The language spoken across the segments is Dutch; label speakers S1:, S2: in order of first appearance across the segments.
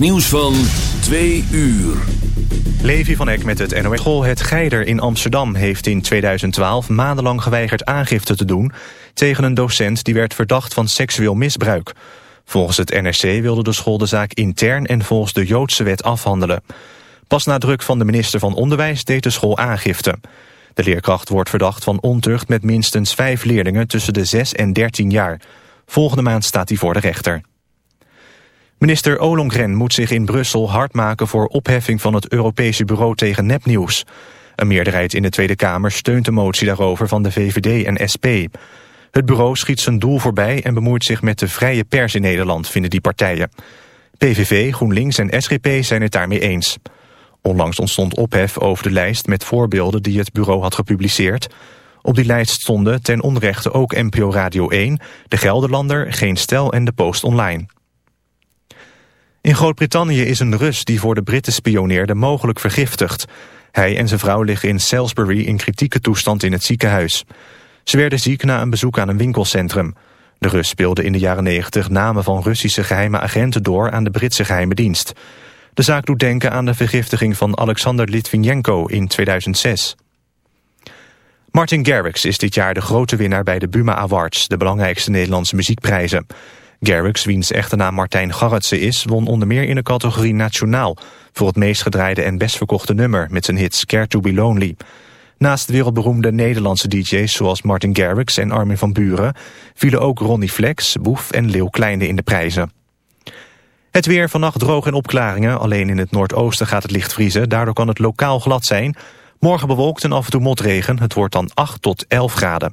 S1: Nieuws van 2 uur.
S2: Levi van Eck met het NOS. School Het Geider in Amsterdam heeft in 2012 maandenlang geweigerd aangifte te doen... tegen een docent die werd verdacht van seksueel misbruik. Volgens het NRC wilde de school de zaak intern en volgens de Joodse wet afhandelen. Pas na druk van de minister van Onderwijs deed de school aangifte. De leerkracht wordt verdacht van ontucht met minstens vijf leerlingen tussen de 6 en 13 jaar. Volgende maand staat hij voor de rechter. Minister Ollongren moet zich in Brussel hard maken voor opheffing van het Europese Bureau tegen nepnieuws. Een meerderheid in de Tweede Kamer steunt de motie daarover van de VVD en SP. Het bureau schiet zijn doel voorbij en bemoeit zich met de vrije pers in Nederland, vinden die partijen. PVV, GroenLinks en SGP zijn het daarmee eens. Onlangs ontstond ophef over de lijst met voorbeelden die het bureau had gepubliceerd. Op die lijst stonden ten onrechte ook NPO Radio 1, De Gelderlander, Geen Stel en De Post Online. In Groot-Brittannië is een Rus die voor de Britten spioneerde mogelijk vergiftigd. Hij en zijn vrouw liggen in Salisbury in kritieke toestand in het ziekenhuis. Ze werden ziek na een bezoek aan een winkelcentrum. De Rus speelde in de jaren 90 namen van Russische geheime agenten door aan de Britse geheime dienst. De zaak doet denken aan de vergiftiging van Alexander Litvinenko in 2006. Martin Garrix is dit jaar de grote winnaar bij de Buma Awards, de belangrijkste Nederlandse muziekprijzen. Garrix, wiens echte naam Martijn Garretsen is, won onder meer in de categorie Nationaal voor het meest gedraaide en best verkochte nummer met zijn hit Care to be Lonely. Naast wereldberoemde Nederlandse DJ's zoals Martin Garrix en Armin van Buren vielen ook Ronnie Flex, Boef en Leeuw Kleine in de prijzen. Het weer vannacht droog en opklaringen. Alleen in het noordoosten gaat het licht vriezen. Daardoor kan het lokaal glad zijn. Morgen bewolkt en af en toe motregen. Het wordt dan 8 tot 11 graden.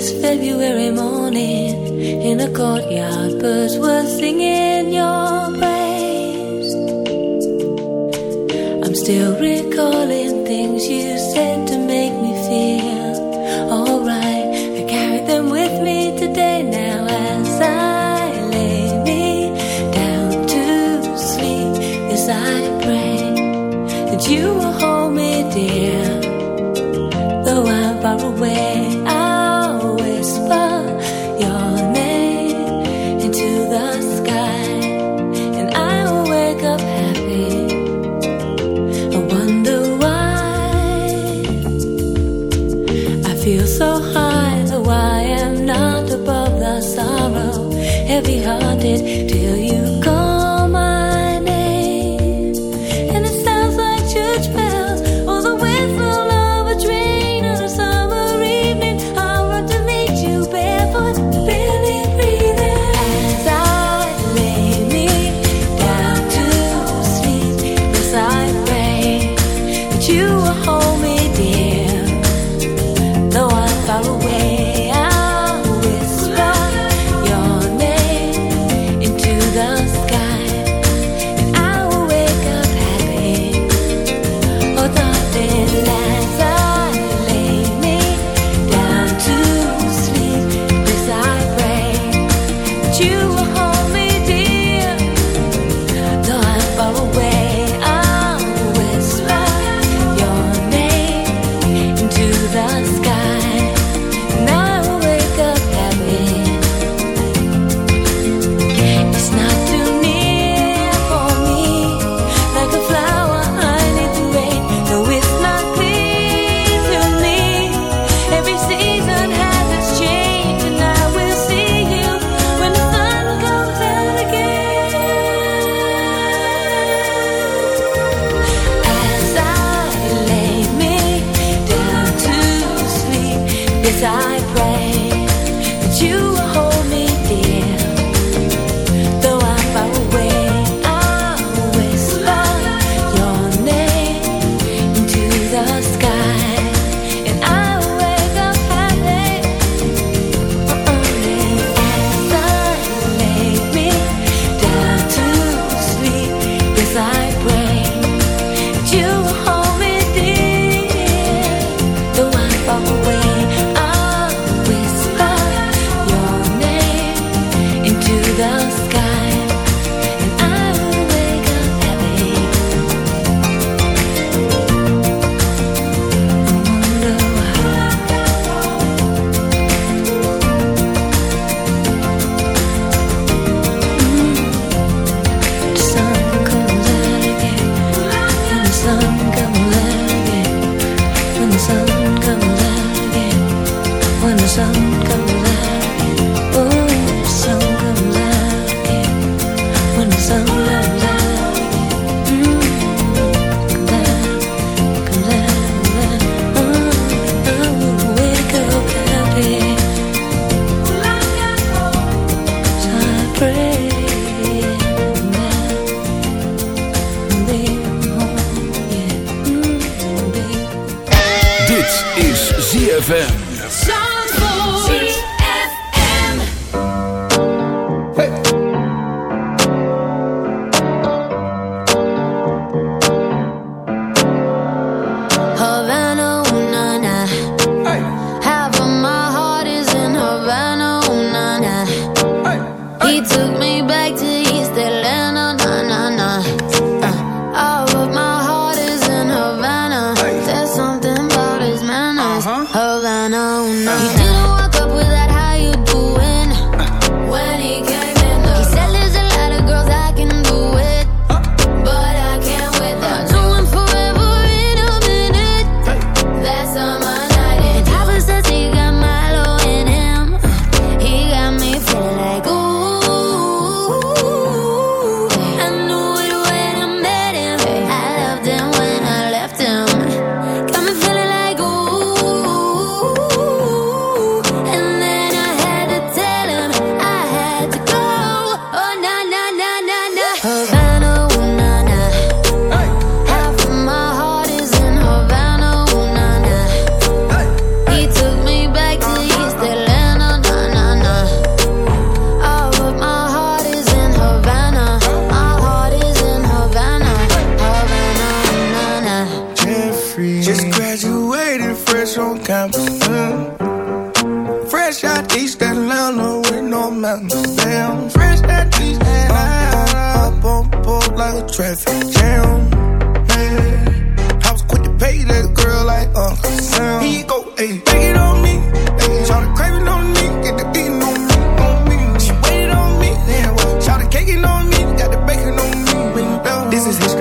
S3: this February morning in a courtyard, birds were singing your praise. I'm still recalling things you said.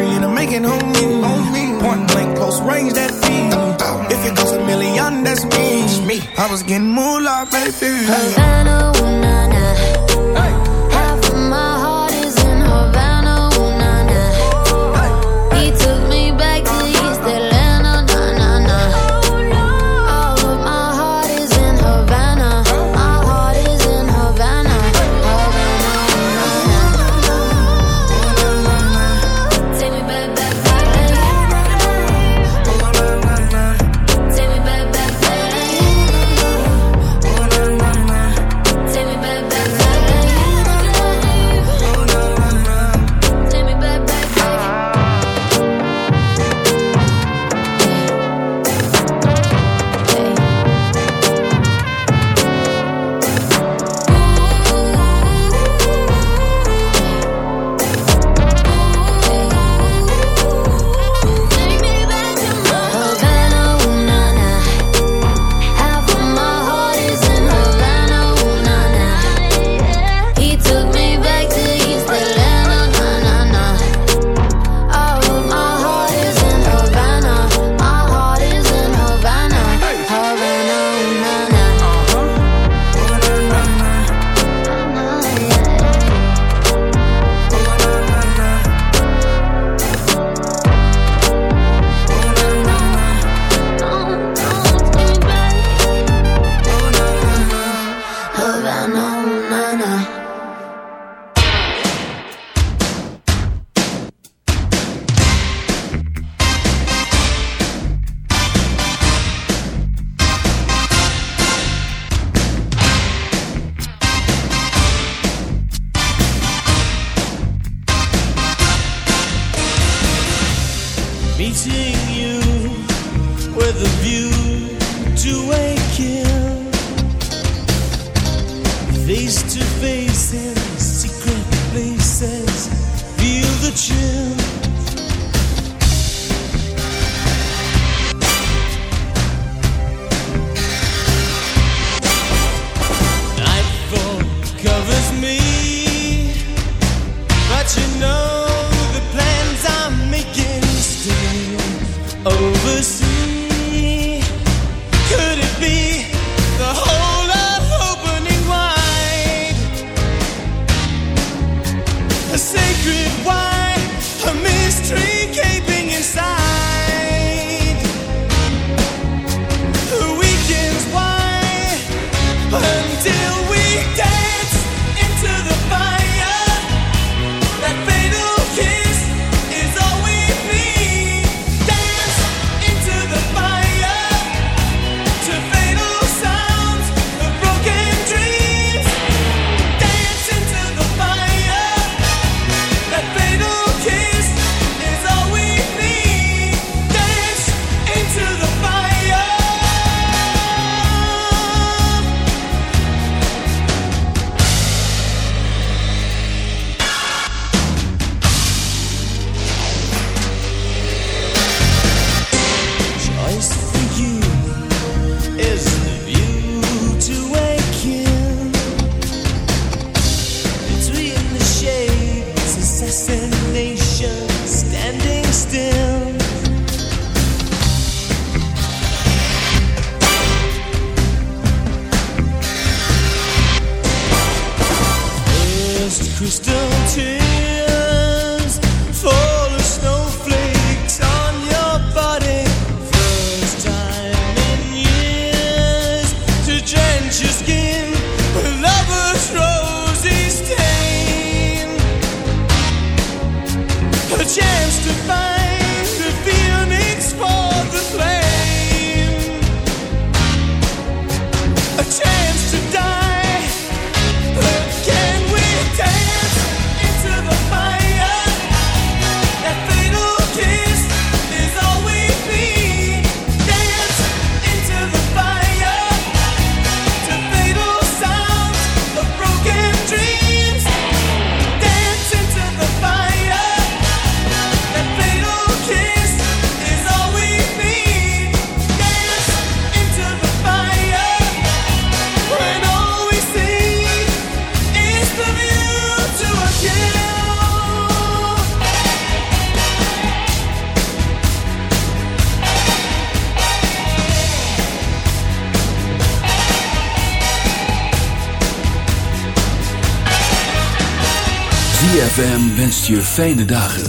S3: million, I'm making on me. Point blank, close range, that feed. If it goes a million, that's me. I was getting more baby.
S4: Havana,
S5: je fijne dagen.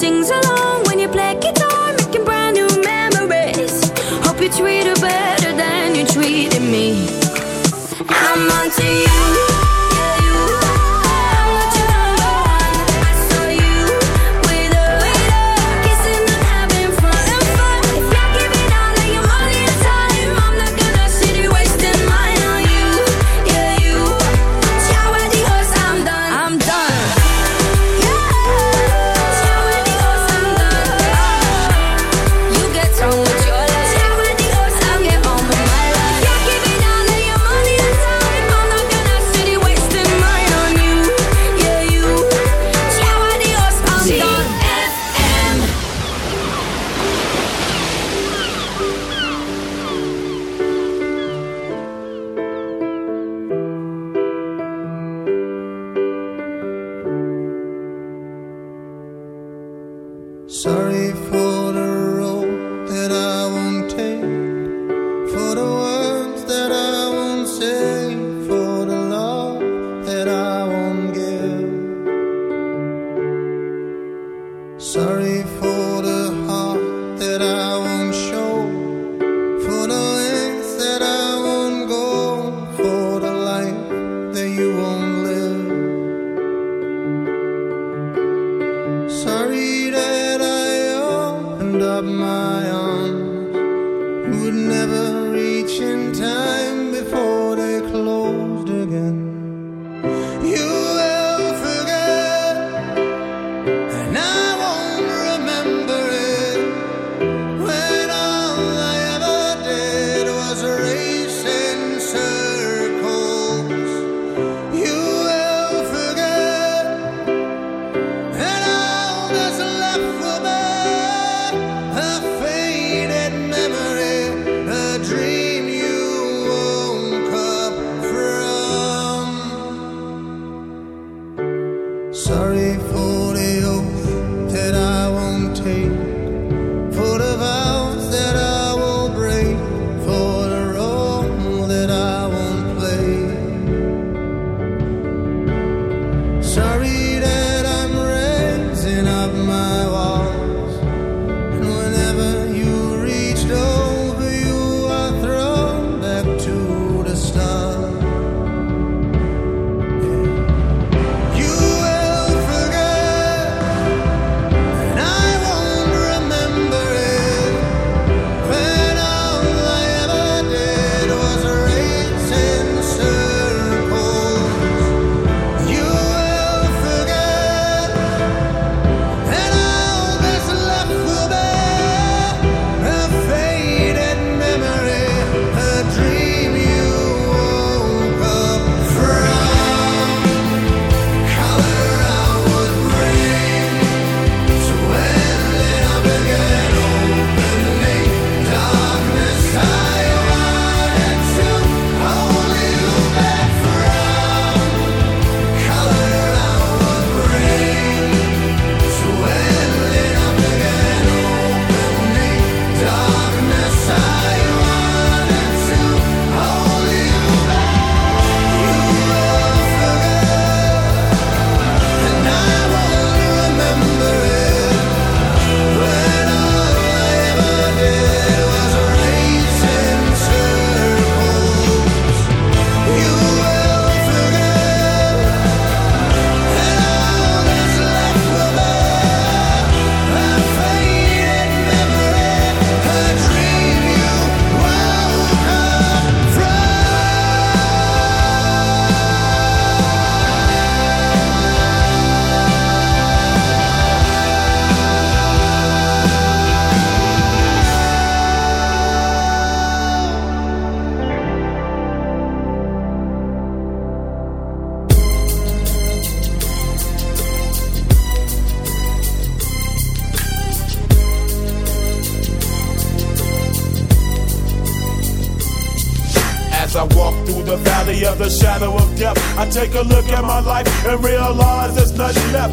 S6: 金色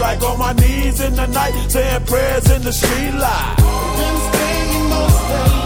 S6: like on my knees in the night, saying prayers in the street light. Been spending most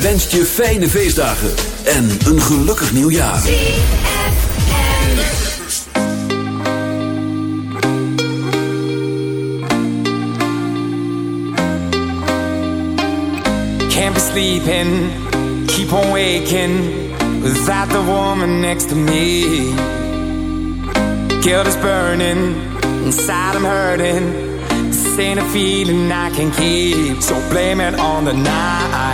S7: Wenst je fijne feestdagen en een gelukkig nieuwjaar.
S4: Can't be sleeping, keep on waking without the woman next to me. Guilt is burning, inside I'm hurting. This a feeling I can keep, so blame it on the night.